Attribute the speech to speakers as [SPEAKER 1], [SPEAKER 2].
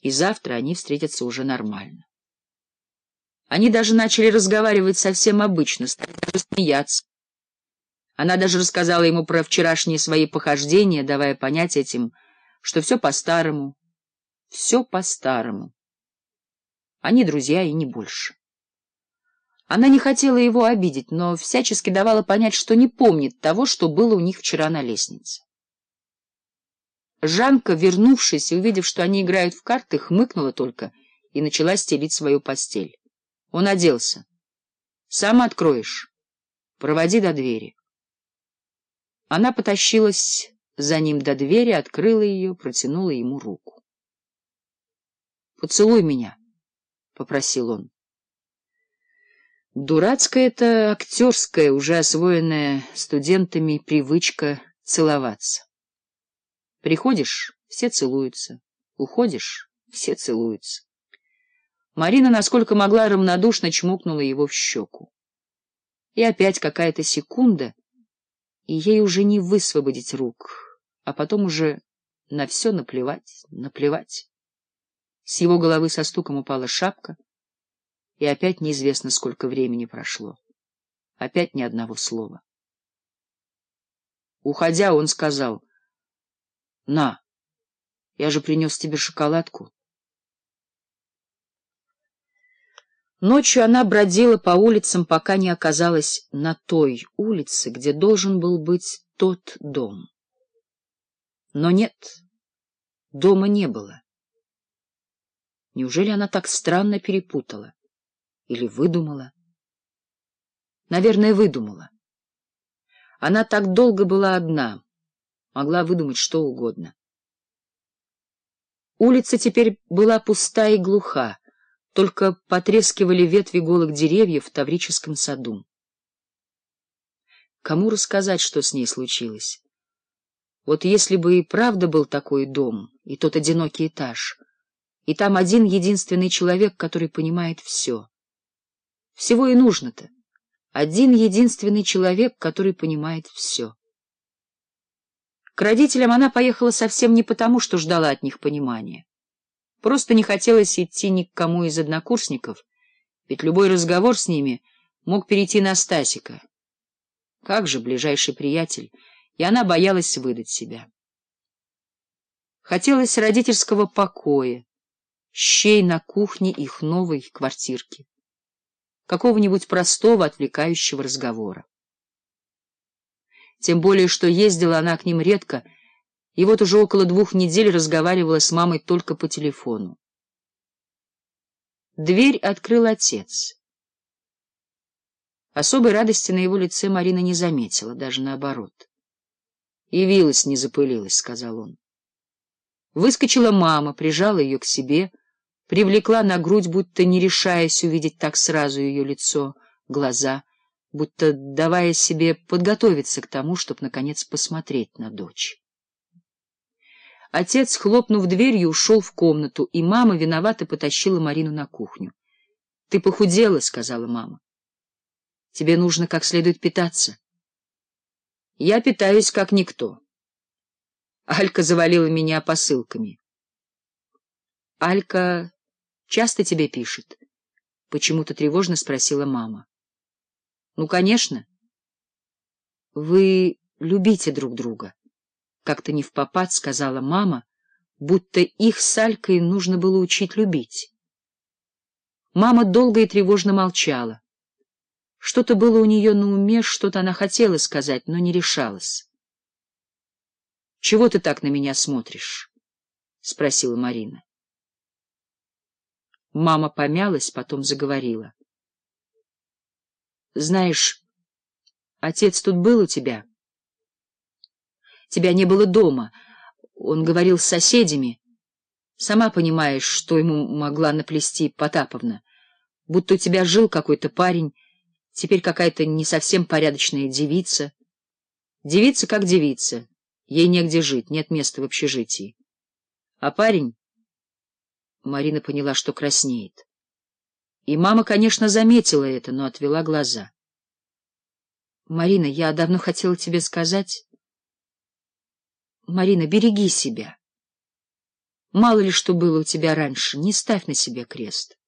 [SPEAKER 1] и завтра они встретятся уже нормально. Они даже начали разговаривать совсем обычно, стали смеяться. Она даже рассказала ему про вчерашние свои похождения, давая понять этим, что все по-старому, все по-старому. Они друзья и не больше. Она не хотела его обидеть, но всячески давала понять, что не помнит того, что было у них вчера на лестнице. Жанка, вернувшись и увидев, что они играют в карты, хмыкнула только и начала стелить свою постель. Он оделся. — Сам откроешь. Проводи до двери. Она потащилась за ним до двери, открыла ее, протянула ему руку. — Поцелуй меня, — попросил он. Дурацкая это актерская, уже освоенная студентами, привычка целоваться. Приходишь — все целуются. Уходишь — все целуются. Марина, насколько могла, равнодушно чмокнула его в щеку. И опять какая-то секунда, и ей уже не высвободить рук, а потом уже на все наплевать, наплевать. С его головы со стуком упала шапка, и опять неизвестно, сколько времени прошло. Опять ни одного слова. Уходя, он сказал — на, я же принес тебе шоколадку. Ночью она бродила по улицам, пока не оказалась на той улице, где должен был быть тот дом. Но нет, дома не было. Неужели она так странно перепутала? Или выдумала? Наверное, выдумала. Она так долго была одна — могла выдумать что угодно. Улица теперь была пуста и глуха, только потрескивали ветви голых деревьев в Таврическом саду. Кому рассказать, что с ней случилось? Вот если бы и правда был такой дом, и тот одинокий этаж, и там один единственный человек, который понимает все. Всего и нужно-то. Один единственный человек, который понимает все. К родителям она поехала совсем не потому, что ждала от них понимания. Просто не хотелось идти ни к кому из однокурсников, ведь любой разговор с ними мог перейти на Стасика. Как же ближайший приятель, и она боялась выдать себя. Хотелось родительского покоя, щей на кухне их новой квартирки, какого-нибудь простого отвлекающего разговора. Тем более, что ездила она к ним редко, и вот уже около двух недель разговаривала с мамой только по телефону. Дверь открыл отец. Особой радости на его лице Марина не заметила, даже наоборот. «Явилась, не запылилась», — сказал он. Выскочила мама, прижала ее к себе, привлекла на грудь, будто не решаясь увидеть так сразу ее лицо, глаза — будто давая себе подготовиться к тому, чтобы, наконец, посмотреть на дочь. Отец, хлопнув дверью, ушел в комнату, и мама виновато потащила Марину на кухню. — Ты похудела, — сказала мама. — Тебе нужно как следует питаться. — Я питаюсь как никто. Алька завалила меня посылками. — Алька часто тебе пишет? — почему-то тревожно спросила мама. Ну, конечно. Вы любите друг друга, — как-то не в попад сказала мама, будто их с Алькой нужно было учить любить. Мама долго и тревожно молчала. Что-то было у нее на уме, что-то она хотела сказать, но не решалась. — Чего ты так на меня смотришь? — спросила Марина. Мама помялась, потом заговорила. Знаешь, отец тут был у тебя? Тебя не было дома. Он говорил с соседями. Сама понимаешь, что ему могла наплести Потаповна. Будто у тебя жил какой-то парень, теперь какая-то не совсем порядочная девица. Девица как девица. Ей негде жить, нет места в общежитии. А парень... Марина поняла, что краснеет. И мама, конечно, заметила это, но отвела глаза. Марина, я давно хотела тебе сказать... Марина, береги себя. Мало ли что было у тебя раньше, не ставь на себе крест.